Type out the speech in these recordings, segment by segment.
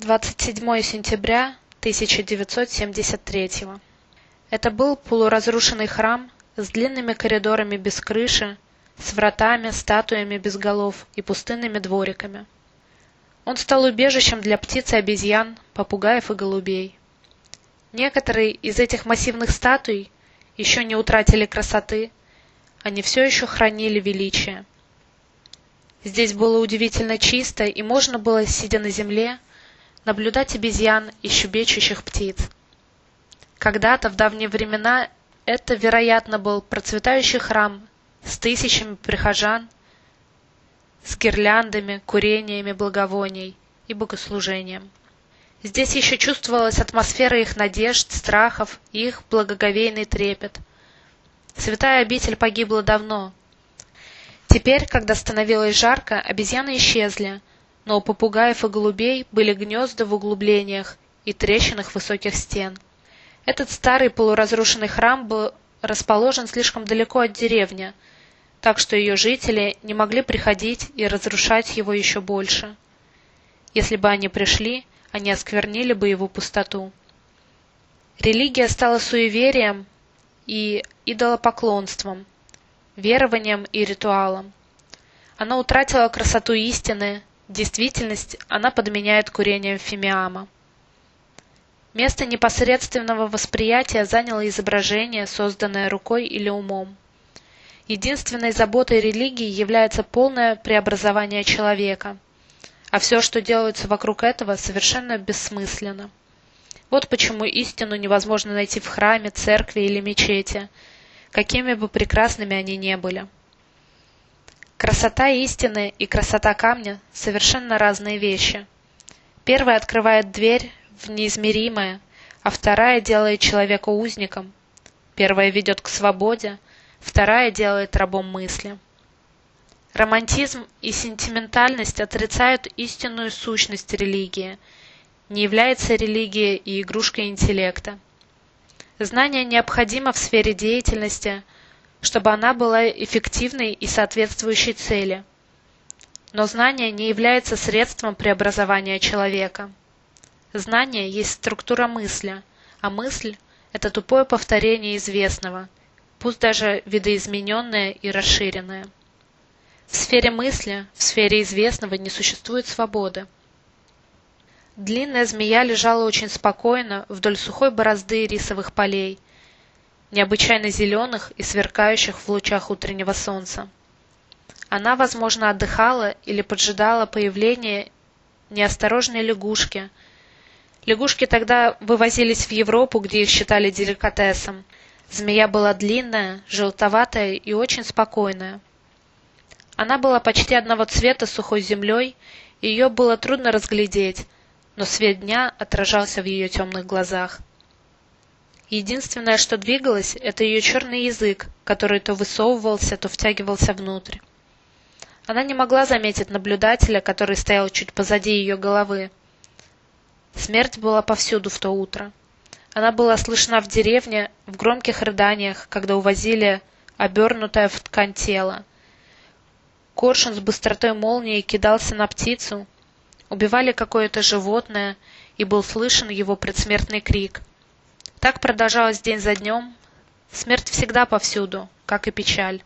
27 сентября 1973 Это был полуразрушенный храм с длинными коридорами без крыши, с вратами, статуями без голов и пустынными двориками. Он стал убежищем для птиц и обезьян, попугаев и голубей. Некоторые из этих массивных статуй еще не утратили красоты, они все еще хранили величие. Здесь было удивительно чисто, и можно было, сидя на земле, наблюдать обезьян и щебечущих птиц. Когда-то, в давние времена, это, вероятно, был процветающий храм с тысячами прихожан, с гирляндами, курениями благовоний и богослужением. Здесь еще чувствовалась атмосфера их надежд, страхов и их благоговейный трепет. Святая обитель погибла давно. Теперь, когда становилось жарко, обезьяны исчезли, но у попугаев и голубей были гнезда в углублениях и трещинах высоких стен. Этот старый полуразрушенный храм был расположен слишком далеко от деревни, так что ее жители не могли приходить и разрушать его еще больше. Если бы они пришли, они осквернили бы его пустоту. Религия стала суеверием и идолопоклонством, верованием и ритуалом. Она утратила красоту истины, действительность она подменяет курением фимиама. Место непосредственного восприятия заняло изображение, созданное рукой или умом. Единственной заботой религии является полное преобразование человека, а все, что делается вокруг этого, совершенно бессмысленно. Вот почему истину невозможно найти в храме, церкви или мечети, какими бы прекрасными они ни были. Красота истины и красота камня – совершенно разные вещи. Первая открывает дверь в неизмеримое, а вторая делает человека узником. Первая ведет к свободе, вторая делает рабом мысли. Романтизм и сентиментальность отрицают истинную сущность религии. Не является религия и игрушкой интеллекта. Знание необходимо в сфере деятельности, чтобы она была эффективной и соответствующей цели. Но знание не является средством преобразования человека. Знание есть структура мысли, а мысль – это тупое повторение известного, пусть даже видоизмененное и расширенное. В сфере мысли, в сфере известного не существует свободы. Длинная змея лежала очень спокойно вдоль сухой борозды рисовых полей, необычайно зеленых и сверкающих в лучах утреннего солнца. Она, возможно, отдыхала или поджидала появления неосторожной лягушки. Лягушки тогда вывозились в Европу, где их считали деликатесом – Змея была длинная, желтоватая и очень спокойная. Она была почти одного цвета с сухой землей, и ее было трудно разглядеть, но свет дня отражался в ее темных глазах. Единственное, что двигалось, это ее черный язык, который то высовывался, то втягивался внутрь. Она не могла заметить наблюдателя, который стоял чуть позади ее головы. Смерть была повсюду в то утро. Она была слышна в деревне в громких рыданиях, когда увозили обернутое в ткань тело. Коршун с быстротой молнии кидался на птицу, убивали какое-то животное, и был слышен его предсмертный крик. Так продолжалось день за днем. Смерть всегда повсюду, как и печаль.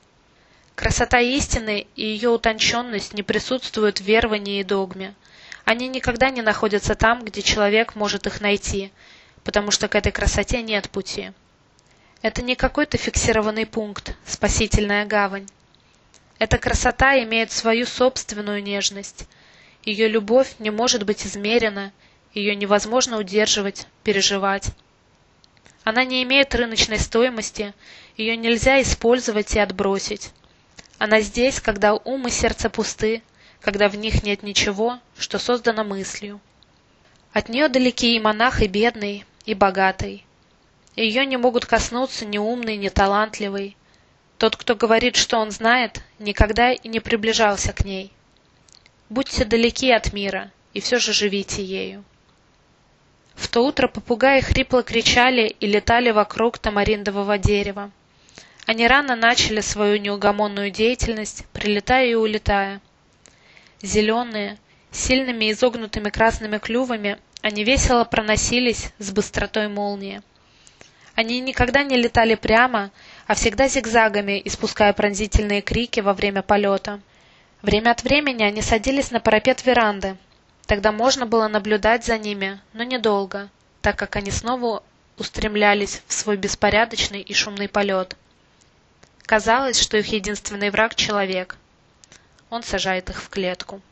Красота истины и ее утонченность не присутствуют в веровании и догме. Они никогда не находятся там, где человек может их найти – потому что к этой красоте нет пути. Это не какой-то фиксированный пункт, спасительная гавань. Эта красота имеет свою собственную нежность. Ее любовь не может быть измерена, ее невозможно удерживать, переживать. Она не имеет рыночной стоимости, ее нельзя использовать и отбросить. Она здесь, когда ум и сердце пусты, когда в них нет ничего, что создано мыслью. От нее далеки и монах, и бедный, и богатой. Ее не могут коснуться ни умный, ни талантливый. Тот, кто говорит, что он знает, никогда и не приближался к ней. Будьте далеки от мира, и все же живите ею. В то утро попугаи хрипло кричали и летали вокруг тамариндового дерева. Они рано начали свою неугомонную деятельность, прилетая и улетая. Зеленые, Сильными изогнутыми красными клювами они весело проносились с быстротой молнии. Они никогда не летали прямо, а всегда зигзагами, испуская пронзительные крики во время полета. Время от времени они садились на парапет веранды. Тогда можно было наблюдать за ними, но недолго, так как они снова устремлялись в свой беспорядочный и шумный полет. Казалось, что их единственный враг — человек. Он сажает их в клетку.